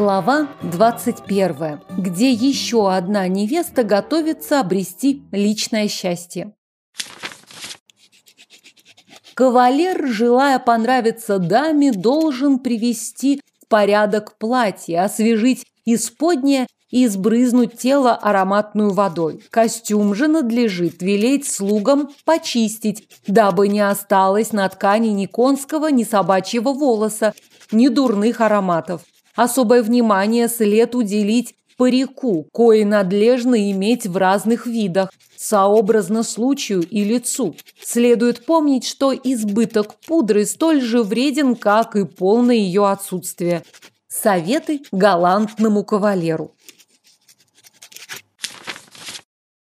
Глава 21, где еще одна невеста готовится обрести личное счастье. Кавалер, желая понравиться даме, должен привести в порядок платье, освежить исподнее и сбрызнуть тело ароматную водой. Костюм же надлежит велеть слугам почистить, дабы не осталось на ткани ни конского, ни собачьего волоса, ни дурных ароматов. Особое внимание след уделить парику, кое надлежно иметь в разных видах, сообразно случаю и лицу. Следует помнить, что избыток пудры столь же вреден, как и полное ее отсутствие. Советы галантному кавалеру.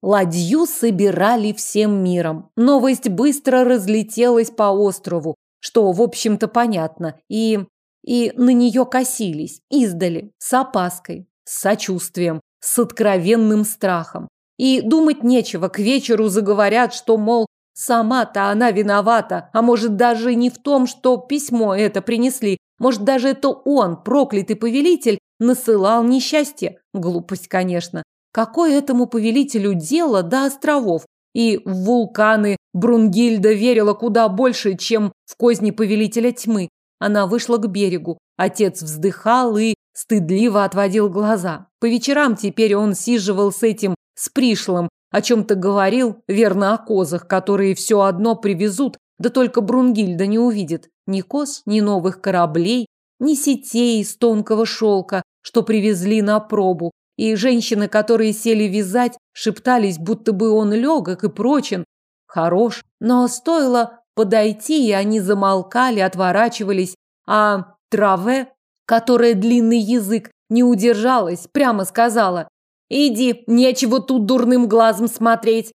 Ладью собирали всем миром. Новость быстро разлетелась по острову, что, в общем-то, понятно, и и на нее косились, издали, с опаской, с сочувствием, с откровенным страхом. И думать нечего, к вечеру заговорят, что, мол, сама-то она виновата, а может даже не в том, что письмо это принесли, может даже это он, проклятый повелитель, насылал несчастье. Глупость, конечно. Какое этому повелителю дело до островов? И в вулканы Брунгильда верила куда больше, чем в козни повелителя тьмы. Она вышла к берегу. Отец вздыхал и стыдливо отводил глаза. По вечерам теперь он сиживал с этим, с пришлым, о чем-то говорил, верно, о козах, которые все одно привезут, да только Брунгильда не увидит ни коз, ни новых кораблей, ни сетей из тонкого шелка, что привезли на пробу. И женщины, которые сели вязать, шептались, будто бы он легок и прочен. Хорош, но стоило подойти, и они замолкали, отворачивались, а Траве, которая длинный язык, не удержалась, прямо сказала «Иди, нечего тут дурным глазом смотреть».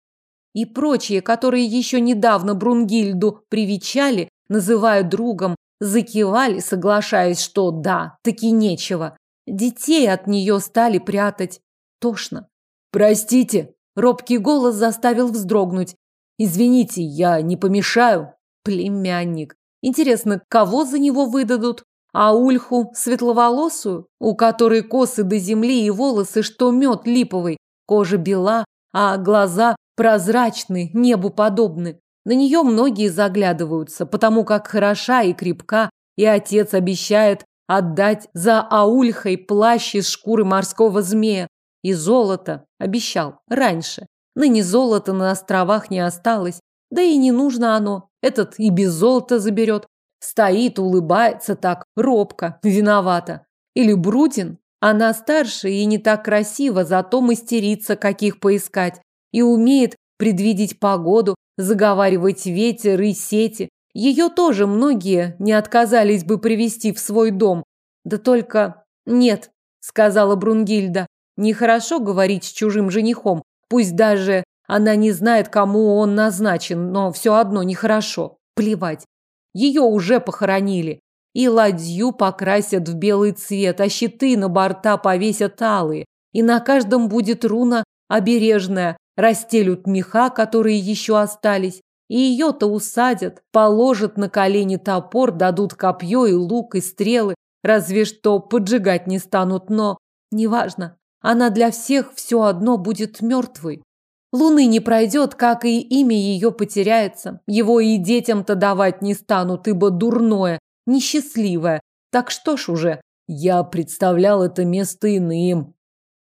И прочие, которые еще недавно Брунгильду привечали, называя другом, закивали, соглашаясь, что да, таки нечего. Детей от нее стали прятать. Тошно. «Простите!» – робкий голос заставил вздрогнуть. Извините, я не помешаю. Племянник. Интересно, кого за него выдадут? А Ульху светловолосую, у которой косы до земли и волосы, что мед липовый, кожа бела, а глаза прозрачны, небу подобны. На нее многие заглядываются, потому как хороша и крепка, и отец обещает отдать за Аульхой плащ из шкуры морского змея. И золото обещал раньше. Ныне золота на островах не осталось, да и не нужно оно. Этот и без золота заберет. Стоит, улыбается так, робко, виновата. Или Брудин? Она старше и не так красива, зато мастерица, каких поискать. И умеет предвидеть погоду, заговаривать ветер и сети. Ее тоже многие не отказались бы привести в свой дом. Да только нет, сказала Брунгильда. Нехорошо говорить с чужим женихом, Пусть даже она не знает, кому он назначен, но все одно нехорошо. Плевать. Ее уже похоронили. И ладью покрасят в белый цвет, а щиты на борта повесят алые. И на каждом будет руна обережная. Расстелют меха, которые еще остались. И ее-то усадят, положат на колени топор, дадут копье и лук, и стрелы. Разве что поджигать не станут, но неважно. Она для всех все одно будет мертвой. Луны не пройдет, как и имя ее потеряется. Его и детям-то давать не станут, ибо дурное, несчастливое. Так что ж уже, я представлял это место иным.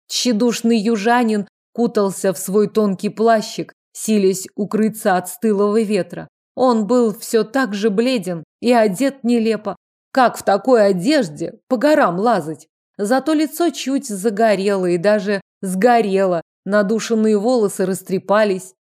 Тщедушный южанин кутался в свой тонкий плащик, силясь укрыться от стылого ветра. Он был все так же бледен и одет нелепо. Как в такой одежде по горам лазать? Зато лицо чуть загорело и даже сгорело, надушенные волосы растрепались.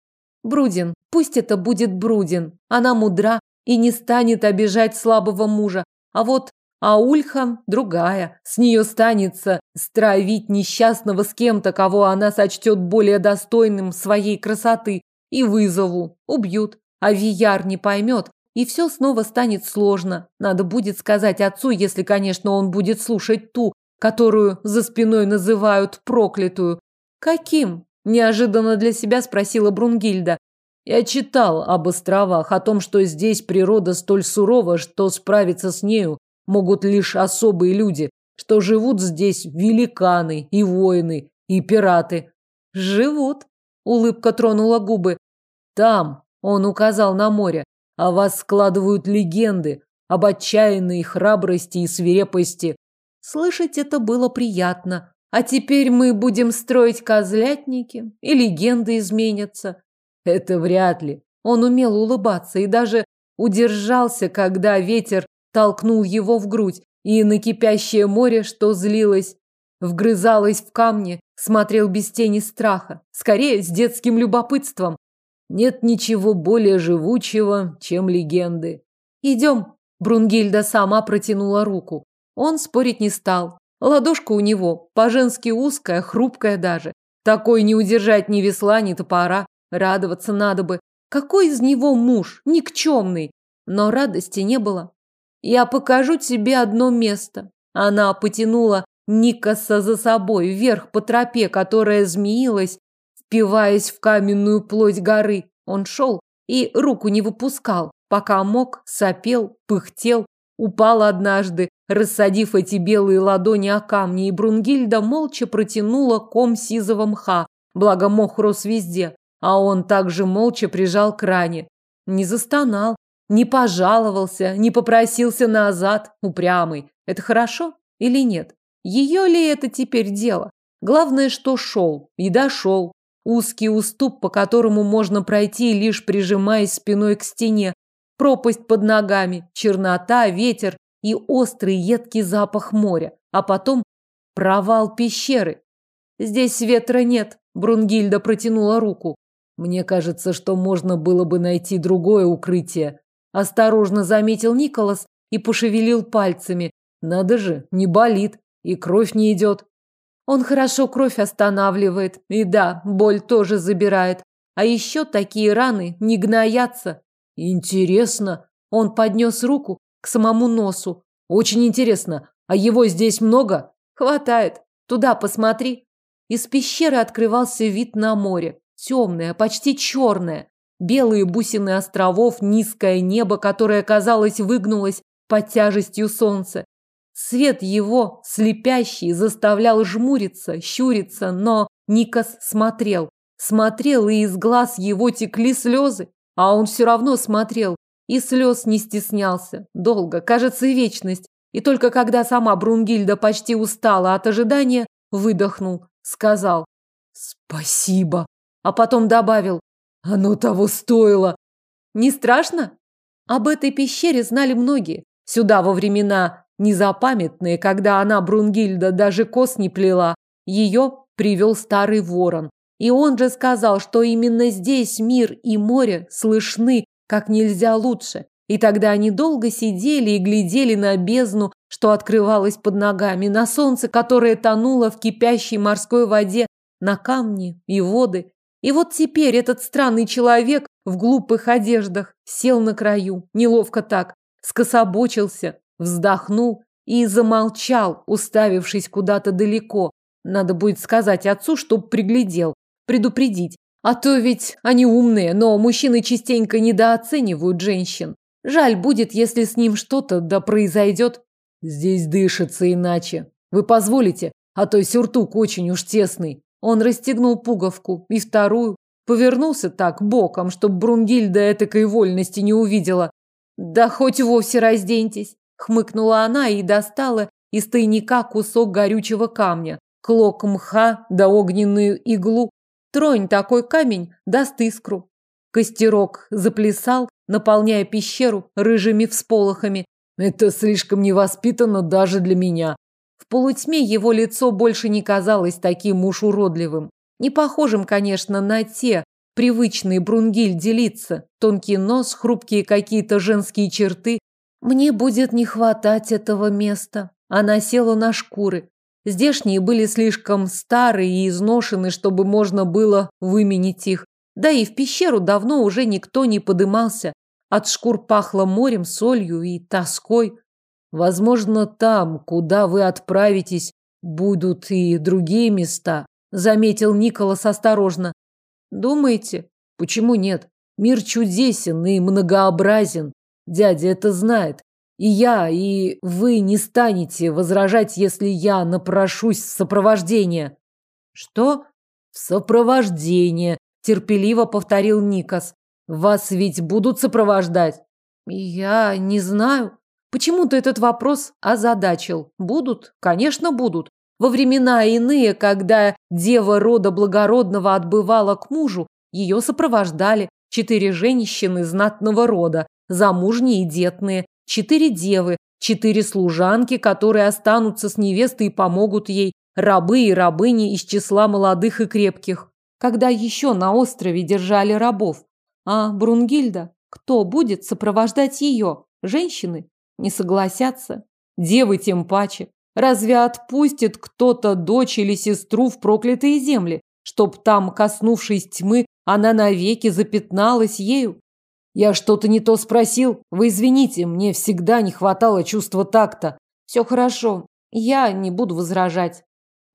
Брудин, пусть это будет Брудин. Она мудра и не станет обижать слабого мужа. А вот Аульха другая. С нее станется стравить несчастного с кем-то, кого она сочтет более достойным своей красоты. И вызову. Убьют. А Вияр не поймет, и все снова станет сложно. Надо будет сказать отцу, если, конечно, он будет слушать ту, которую за спиной называют проклятую. Каким? Неожиданно для себя спросила Брунгильда. Я читал об островах, о том, что здесь природа столь сурова, что справиться с нею могут лишь особые люди. что живут здесь великаны и воины, и пираты. Живут. Улыбка тронула губы. Там, он указал на море, о вас складывают легенды об отчаянной храбрости и свирепости. Слышать это было приятно. А теперь мы будем строить козлятники, и легенды изменятся. Это вряд ли. Он умел улыбаться и даже удержался, когда ветер толкнул его в грудь, и на кипящее море, что злилось, вгрызалось в камни, смотрел без тени страха, скорее с детским любопытством. Нет ничего более живучего, чем легенды. Идем. Брунгильда сама протянула руку. Он спорить не стал. Ладошка у него по-женски узкая, хрупкая даже. Такой не удержать ни весла, ни топора. Радоваться надо бы. Какой из него муж? Никчемный. Но радости не было. Я покажу тебе одно место. Она потянула Никаса за собой вверх по тропе, которая змеилась, впиваясь в каменную плоть горы. Он шел и руку не выпускал, пока мог, сопел, пыхтел, упал однажды, рассадив эти белые ладони о камни, и Брунгильда молча протянула ком сизого мха, благо мох рос везде, а он также молча прижал к ране. Не застонал, не пожаловался, не попросился назад, упрямый. Это хорошо или нет? Ее ли это теперь дело? Главное, что шел и дошел. Узкий уступ, по которому можно пройти, лишь прижимаясь спиной к стене. Пропасть под ногами, чернота, ветер и острый едкий запах моря. А потом провал пещеры. Здесь ветра нет. Брунгильда протянула руку. Мне кажется, что можно было бы найти другое укрытие. Осторожно заметил Николас и пошевелил пальцами. Надо же, не болит и кровь не идет. Он хорошо кровь останавливает. И да, боль тоже забирает. А еще такие раны не гноятся. Интересно. Он поднес руку к самому носу. Очень интересно. А его здесь много? Хватает. Туда посмотри. Из пещеры открывался вид на море. Темное, почти черное. Белые бусины островов, низкое небо, которое, казалось, выгнулось под тяжестью солнца. Свет его, слепящий, заставлял жмуриться, щуриться, но Никас смотрел. Смотрел, и из глаз его текли слезы. А он все равно смотрел. И слез не стеснялся. Долго, кажется, и вечность. И только когда сама Брунгильда почти устала от ожидания, выдохнул, сказал «Спасибо», а потом добавил «Оно того стоило». «Не страшно?» Об этой пещере знали многие. Сюда во времена Незапамятные, когда она, Брунгильда, даже кос не плела, ее привел старый ворон. И он же сказал, что именно здесь мир и море слышны как нельзя лучше. И тогда они долго сидели и глядели на бездну, что открывалась под ногами, на солнце, которое тонуло в кипящей морской воде, на камни и воды. И вот теперь этот странный человек в глупых одеждах сел на краю, неловко так, скособочился, вздохнул и замолчал, уставившись куда-то далеко. Надо будет сказать отцу, чтоб приглядел, предупредить. А то ведь они умные, но мужчины частенько недооценивают женщин. Жаль будет, если с ним что-то да произойдет. Здесь дышится иначе. Вы позволите? А то сюртук очень уж тесный. Он расстегнул пуговку и вторую, повернулся так боком, чтоб Брунгильда этакой вольности не увидела. Да хоть вовсе разденьтесь. Хмыкнула она и достала из тайника кусок горючего камня, клок мха да огненную иглу. Тронь такой камень, даст искру. Костерок заплясал, наполняя пещеру рыжими всполохами. Это слишком невоспитанно даже для меня. В полутьме его лицо больше не казалось таким уж уродливым. Не похожим, конечно, на те, привычные Брунгиль делиться. Тонкий нос, хрупкие какие-то женские черты, мне будет не хватать этого места. Она села на шкуры. Здешние были слишком старые и изношены, чтобы можно было выменить их. Да и в пещеру давно уже никто не подымался. От шкур пахло морем, солью и тоской. Возможно, там, куда вы отправитесь, будут и другие места, заметил Николас осторожно. Думаете? Почему нет? Мир чудесен и многообразен. Дядя это знает. И я, и вы не станете возражать, если я напрошусь в сопровождение. Что? В сопровождение, терпеливо повторил Никас. Вас ведь будут сопровождать? Я не знаю. Почему-то этот вопрос озадачил. Будут? Конечно, будут. Во времена иные, когда дева рода благородного отбывала к мужу, ее сопровождали четыре женщины знатного рода, замужние и детные, четыре девы, четыре служанки, которые останутся с невестой и помогут ей, рабы и рабыни из числа молодых и крепких. Когда еще на острове держали рабов? А Брунгильда? Кто будет сопровождать ее? Женщины? Не согласятся. Девы тем паче. Разве отпустит кто-то дочь или сестру в проклятые земли, чтоб там, коснувшись тьмы, она навеки запятналась ею? Я что-то не то спросил. Вы извините, мне всегда не хватало чувства такта. Все хорошо. Я не буду возражать.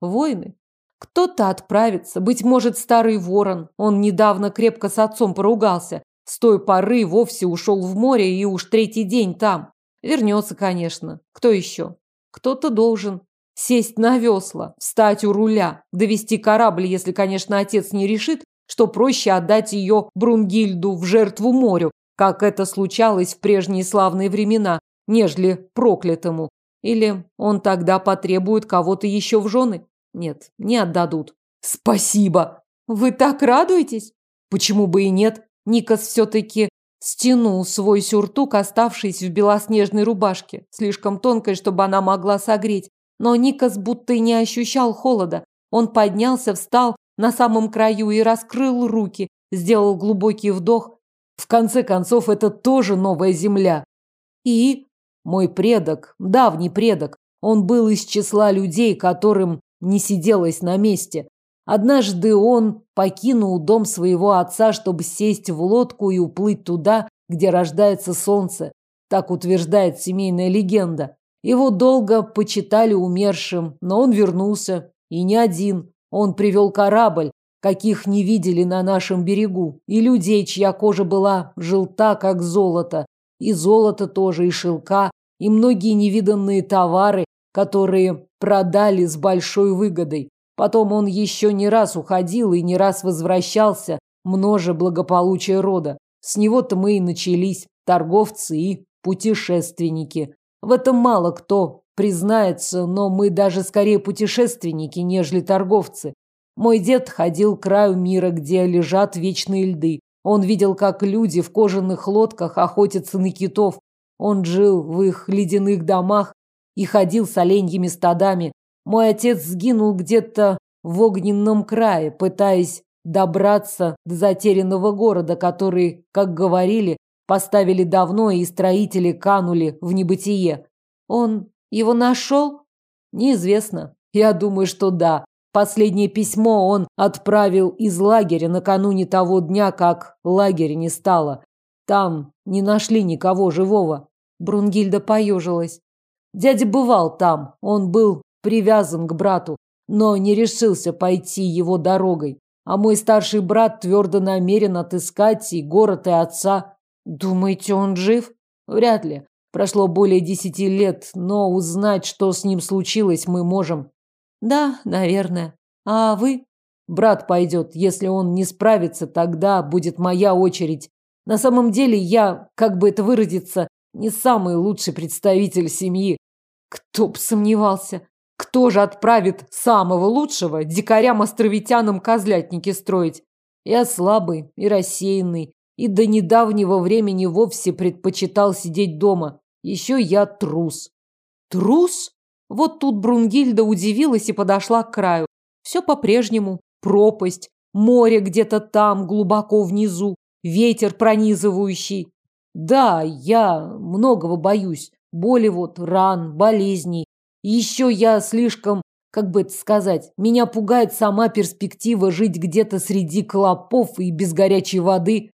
Войны? Кто-то отправится. Быть может, старый ворон. Он недавно крепко с отцом поругался. С той поры вовсе ушел в море и уж третий день там. Вернется, конечно. Кто еще? Кто-то должен сесть на весла, встать у руля, довести корабль, если, конечно, отец не решит, что проще отдать ее Брунгильду в жертву морю, как это случалось в прежние славные времена, нежели проклятому. Или он тогда потребует кого-то еще в жены? Нет, не отдадут. Спасибо! Вы так радуетесь? Почему бы и нет? Никас все-таки Стянул свой сюртук, оставшись в белоснежной рубашке, слишком тонкой, чтобы она могла согреть. Но Никас будто и не ощущал холода. Он поднялся, встал на самом краю и раскрыл руки, сделал глубокий вдох. В конце концов, это тоже новая земля. И мой предок, давний предок, он был из числа людей, которым не сиделось на месте. Однажды он покинул дом своего отца, чтобы сесть в лодку и уплыть туда, где рождается солнце. Так утверждает семейная легенда. Его долго почитали умершим, но он вернулся. И не один. Он привел корабль, каких не видели на нашем берегу, и людей, чья кожа была желта, как золото. И золото тоже, и шелка, и многие невиданные товары, которые продали с большой выгодой. Потом он еще не раз уходил и не раз возвращался, множе благополучия рода. С него-то мы и начались, торговцы и путешественники. В этом мало кто признается, но мы даже скорее путешественники, нежели торговцы. Мой дед ходил к краю мира, где лежат вечные льды. Он видел, как люди в кожаных лодках охотятся на китов. Он жил в их ледяных домах и ходил с оленьими стадами, мой отец сгинул где-то в огненном крае, пытаясь добраться до затерянного города, который, как говорили, поставили давно, и строители канули в небытие. Он его нашел? Неизвестно. Я думаю, что да. Последнее письмо он отправил из лагеря накануне того дня, как лагеря не стало. Там не нашли никого живого. Брунгильда поежилась. Дядя бывал там. Он был привязан к брату, но не решился пойти его дорогой. А мой старший брат твердо намерен отыскать и город, и отца. Думаете, он жив? Вряд ли. Прошло более десяти лет, но узнать, что с ним случилось, мы можем. Да, наверное. А вы? Брат пойдет. Если он не справится, тогда будет моя очередь. На самом деле я, как бы это выразиться, не самый лучший представитель семьи. Кто б сомневался. Кто же отправит самого лучшего дикарям-островитянам козлятники строить? Я слабый и рассеянный, и до недавнего времени вовсе предпочитал сидеть дома. Еще я трус. Трус? Вот тут Брунгильда удивилась и подошла к краю. Все по-прежнему. Пропасть, море где-то там, глубоко внизу, ветер пронизывающий. Да, я многого боюсь. Боли вот, ран, болезней, еще я слишком, как бы это сказать, меня пугает сама перспектива жить где-то среди клопов и без горячей воды.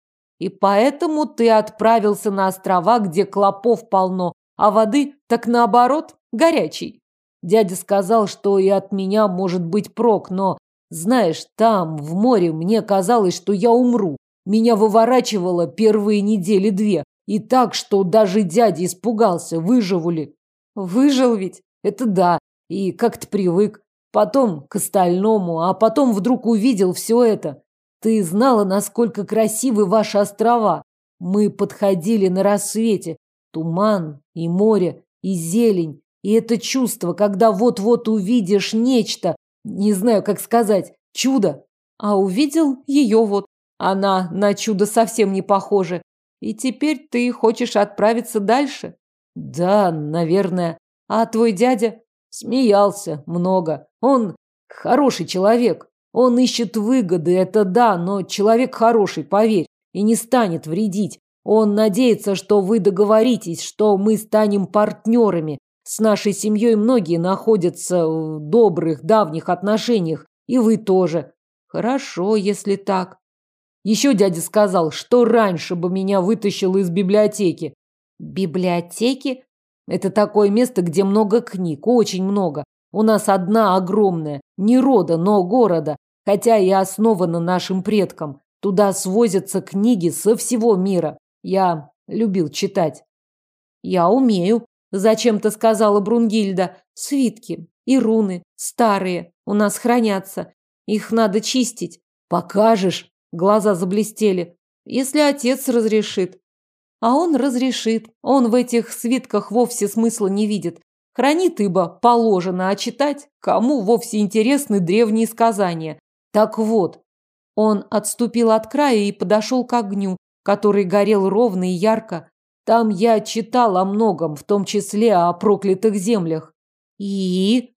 И поэтому ты отправился на острова, где клопов полно, а воды, так наоборот, горячей. Дядя сказал, что и от меня может быть прок, но, знаешь, там, в море, мне казалось, что я умру. Меня выворачивало первые недели две, И так, что даже дядя испугался, выживу ли. Выжил ведь? Это да. И как-то привык. Потом к остальному, а потом вдруг увидел все это. Ты знала, насколько красивы ваши острова. Мы подходили на рассвете. Туман и море, и зелень. И это чувство, когда вот-вот увидишь нечто, не знаю, как сказать, чудо. А увидел ее вот. Она на чудо совсем не похожа. И теперь ты хочешь отправиться дальше? Да, наверное. А твой дядя смеялся много. Он хороший человек. Он ищет выгоды, это да, но человек хороший, поверь, и не станет вредить. Он надеется, что вы договоритесь, что мы станем партнерами. С нашей семьей многие находятся в добрых, давних отношениях, и вы тоже. Хорошо, если так. Еще дядя сказал, что раньше бы меня вытащил из библиотеки. Библиотеки? Это такое место, где много книг, очень много. У нас одна огромная, не рода, но города, хотя и основана нашим предкам. Туда свозятся книги со всего мира. Я любил читать. Я умею, зачем-то сказала Брунгильда. Свитки и руны старые у нас хранятся. Их надо чистить. Покажешь? Глаза заблестели. Если отец разрешит. А он разрешит. Он в этих свитках вовсе смысла не видит. Хранит, ибо положено, а читать кому вовсе интересны древние сказания. Так вот, он отступил от края и подошел к огню, который горел ровно и ярко. Там я читал о многом, в том числе о проклятых землях. И...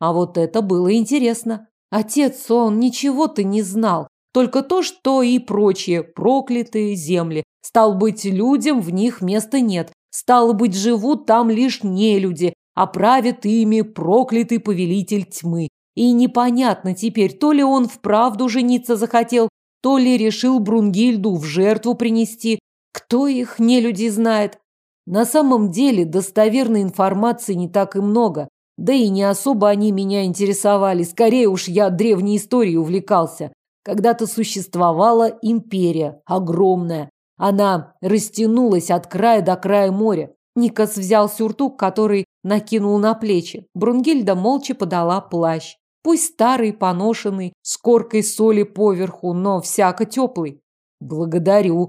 А вот это было интересно. Отец, он ничего-то не знал, только то, что и прочие проклятые земли. Стал быть, людям в них места нет. Стало быть, живут там лишь нелюди, а правит ими проклятый повелитель тьмы. И непонятно теперь, то ли он вправду жениться захотел, то ли решил Брунгильду в жертву принести. Кто их нелюди знает? На самом деле достоверной информации не так и много. Да и не особо они меня интересовали. Скорее уж я древней историей увлекался. Когда-то существовала империя, огромная. Она растянулась от края до края моря. Никас взял сюртук, который накинул на плечи. Брунгильда молча подала плащ. Пусть старый, поношенный, с коркой соли поверху, но всяко теплый. Благодарю.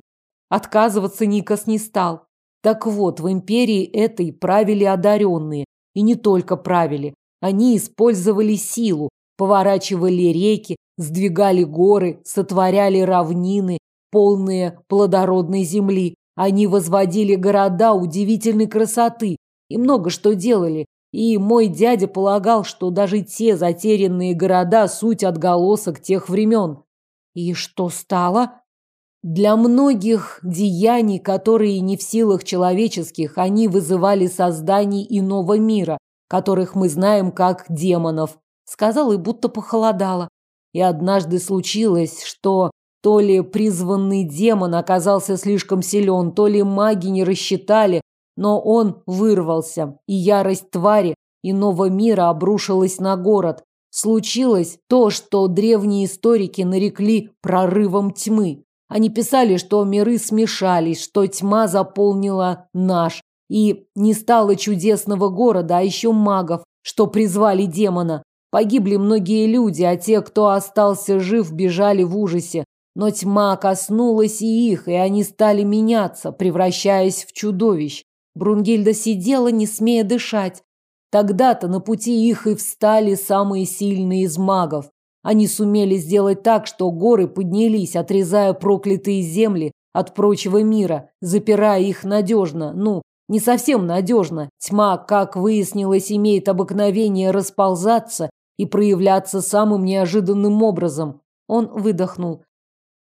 Отказываться Никас не стал. Так вот, в империи этой правили одаренные. И не только правили. Они использовали силу, поворачивали реки, сдвигали горы, сотворяли равнины, полные плодородной земли. Они возводили города удивительной красоты и много что делали. И мой дядя полагал, что даже те затерянные города – суть отголосок тех времен. И что стало? Для многих деяний, которые не в силах человеческих, они вызывали создание иного мира, которых мы знаем как демонов. Сказал и будто похолодало. И однажды случилось, что то ли призванный демон оказался слишком силен, то ли маги не рассчитали, но он вырвался, и ярость твари иного мира обрушилась на город. Случилось то, что древние историки нарекли прорывом тьмы. Они писали, что миры смешались, что тьма заполнила наш, и не стало чудесного города, а еще магов, что призвали демона. Погибли многие люди, а те, кто остался жив, бежали в ужасе. Но тьма коснулась и их, и они стали меняться, превращаясь в чудовищ. Брунгильда сидела, не смея дышать. Тогда-то на пути их и встали самые сильные из магов. Они сумели сделать так, что горы поднялись, отрезая проклятые земли от прочего мира, запирая их надежно. Ну, не совсем надежно. Тьма, как выяснилось, имеет обыкновение расползаться и проявляться самым неожиданным образом. Он выдохнул.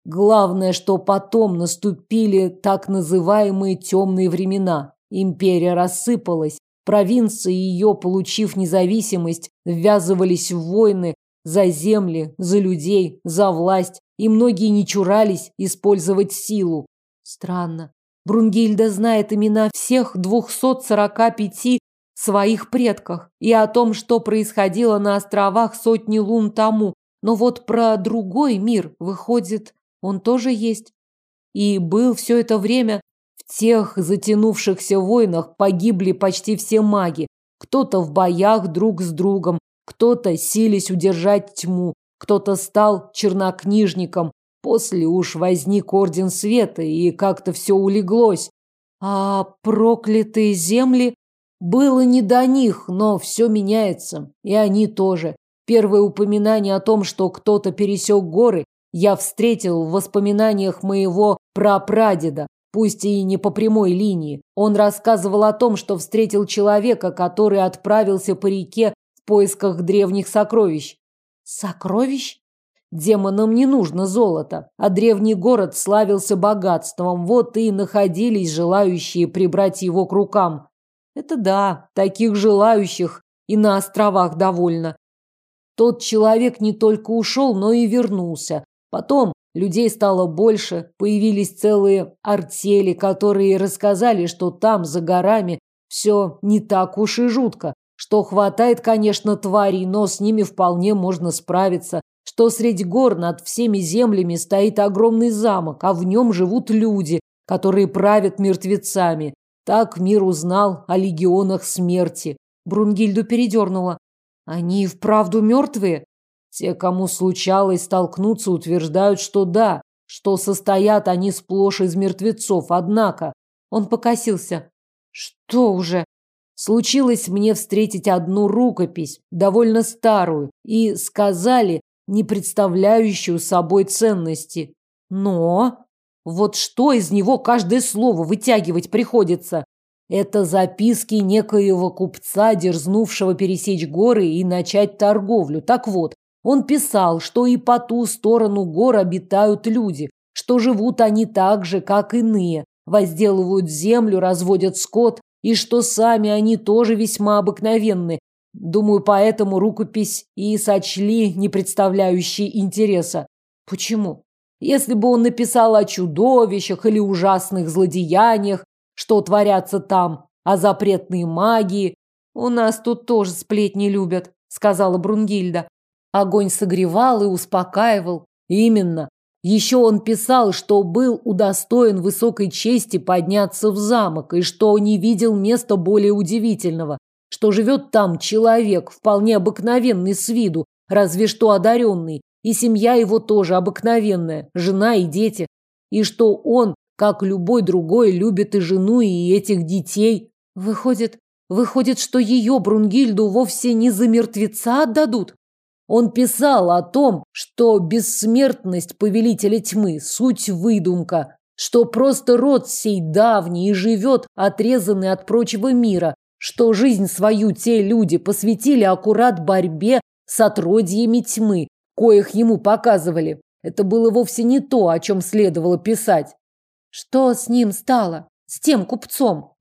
Главное, что потом наступили так называемые темные времена. Империя рассыпалась, провинции ее, получив независимость, ввязывались в войны за земли, за людей, за власть, и многие не чурались использовать силу. Странно. Брунгильда знает имена всех 245 своих предках и о том, что происходило на островах сотни лун тому. Но вот про другой мир, выходит, он тоже есть. И был все это время Тех затянувшихся войнах погибли почти все маги. Кто-то в боях друг с другом, кто-то сились удержать тьму, кто-то стал чернокнижником. После уж возник Орден Света, и как-то все улеглось. А проклятые земли было не до них, но все меняется, и они тоже. Первое упоминание о том, что кто-то пересек горы, я встретил в воспоминаниях моего прапрадеда, пусть и не по прямой линии. Он рассказывал о том, что встретил человека, который отправился по реке в поисках древних сокровищ. Сокровищ? Демонам не нужно золото, а древний город славился богатством, вот и находились желающие прибрать его к рукам. Это да, таких желающих и на островах довольно. Тот человек не только ушел, но и вернулся. Потом людей стало больше, появились целые артели, которые рассказали, что там, за горами, все не так уж и жутко, что хватает, конечно, тварей, но с ними вполне можно справиться, что среди гор над всеми землями стоит огромный замок, а в нем живут люди, которые правят мертвецами. Так мир узнал о легионах смерти. Брунгильду передернула. Они и вправду мертвые? Те, кому случалось столкнуться, утверждают, что да, что состоят они сплошь из мертвецов. Однако он покосился. Что уже? Случилось мне встретить одну рукопись, довольно старую, и сказали, не представляющую собой ценности. Но вот что из него каждое слово вытягивать приходится? Это записки некоего купца, дерзнувшего пересечь горы и начать торговлю. Так вот, он писал, что и по ту сторону гор обитают люди, что живут они так же, как иные, возделывают землю, разводят скот, и что сами они тоже весьма обыкновенны. Думаю, поэтому рукопись и сочли не представляющей интереса. Почему? Если бы он написал о чудовищах или ужасных злодеяниях, что творятся там, о запретной магии, у нас тут тоже сплетни любят, сказала Брунгильда. Огонь согревал и успокаивал. Именно. Еще он писал, что был удостоен высокой чести подняться в замок и что не видел места более удивительного, что живет там человек, вполне обыкновенный с виду, разве что одаренный, и семья его тоже обыкновенная, жена и дети. И что он, как любой другой, любит и жену, и этих детей. Выходит, выходит, что ее Брунгильду вовсе не за мертвеца отдадут? Он писал о том, что бессмертность повелителя тьмы – суть выдумка, что просто род сей давний и живет отрезанный от прочего мира, что жизнь свою те люди посвятили аккурат борьбе с отродьями тьмы, коих ему показывали. Это было вовсе не то, о чем следовало писать. Что с ним стало? С тем купцом?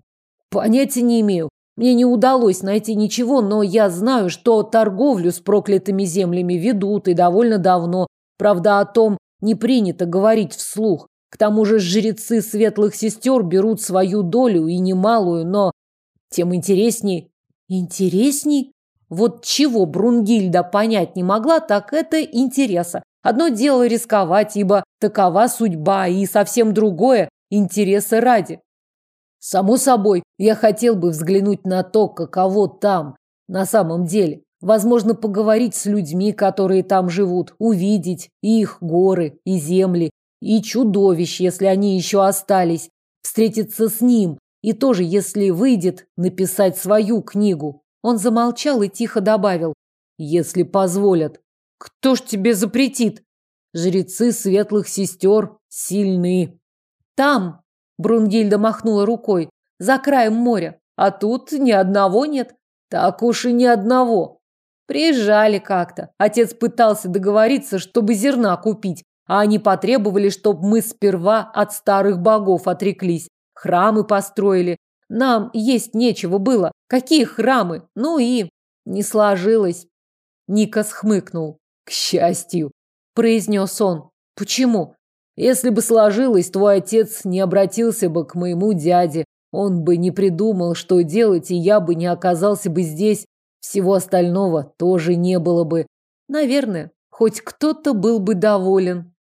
Понятия не имею. Мне не удалось найти ничего, но я знаю, что торговлю с проклятыми землями ведут и довольно давно. Правда, о том не принято говорить вслух. К тому же жрецы светлых сестер берут свою долю и немалую, но тем интересней. Интересней? Вот чего Брунгильда понять не могла, так это интереса. Одно дело рисковать, ибо такова судьба, и совсем другое – интереса ради. Само собой, я хотел бы взглянуть на то, каково там, на самом деле. Возможно, поговорить с людьми, которые там живут, увидеть их горы и земли, и чудовищ, если они еще остались, встретиться с ним, и тоже, если выйдет, написать свою книгу. Он замолчал и тихо добавил. Если позволят. Кто ж тебе запретит? Жрецы светлых сестер сильны. Там, Брунгильда махнула рукой, за краем моря. А тут ни одного нет. Так уж и ни одного. Приезжали как-то. Отец пытался договориться, чтобы зерна купить, а они потребовали, чтобы мы сперва от старых богов отреклись. Храмы построили, нам есть нечего было. Какие храмы? Ну и не сложилось. Ника схмыкнул. К счастью, произнес он. Почему? Если бы сложилось, твой отец не обратился бы к моему дяде. Он бы не придумал, что делать, и я бы не оказался бы здесь. Всего остального тоже не было бы. Наверное, хоть кто-то был бы доволен.